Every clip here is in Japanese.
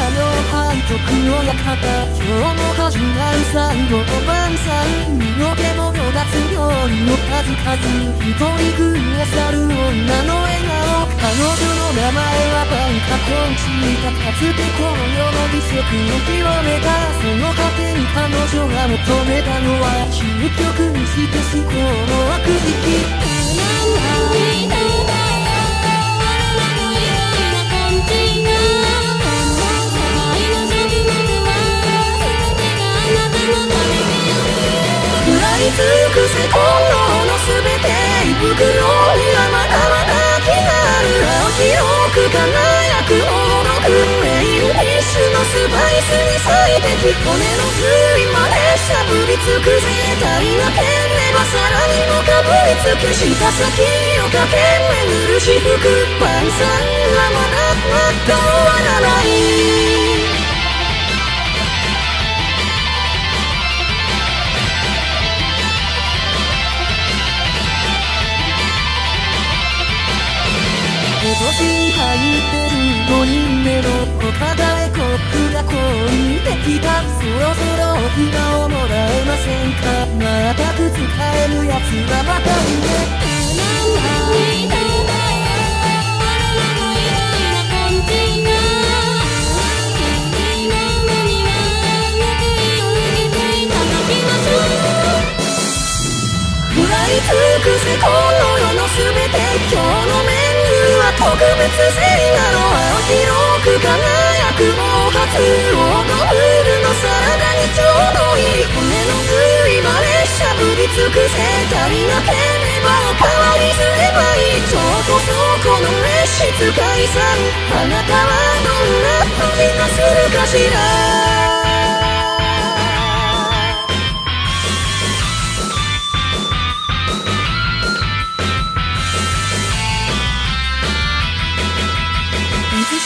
だよ半極の館今日も始まる最後の晩餐身の毛もよだつ料理の数々一人食い去る女の笑顔彼女の名前はバンカコンチータかつてこの世の美食を極めたその果てに彼女が求めたのは究極にして思考尽くせ今度のすべて胃袋にはまだまだ気がある。青白く輝くものくメインディッシュのスパイスに最適骨の髄までしゃぶり尽くせ足りなければさらにもかぶりつくした先を駆け巡る。至福晩餐はまだまだ終わらない5人目の岡田へコックがこう言ってきた。そろそろお暇をもらえませんか？またく使えるやつがまたいね。食らい尽くせこの世のすべて今日のメニューは特別性なの青白く輝く毛髪オードブルのサラダにちょうどいい骨の髄までしゃぶり尽くせ足りなければおかわりすればいい超こそこの召使いさんあなたはどんな味がするかしら？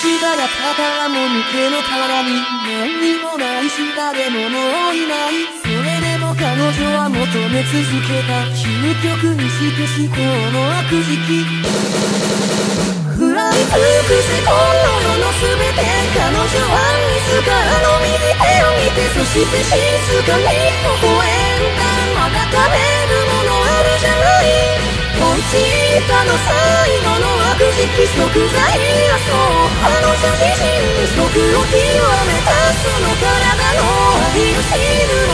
しばらただも抜けの絡み何にもないし誰ももういないそれでも彼女は求め続けた究極にして思考の悪時期。フライ尽くせ今の世のすべて彼女は自らの右手を見てそして静かに微笑んだまだ食べるものあるじゃない。ポンチータの最き材そう。あの写真にしを極めた。その体の愛のシール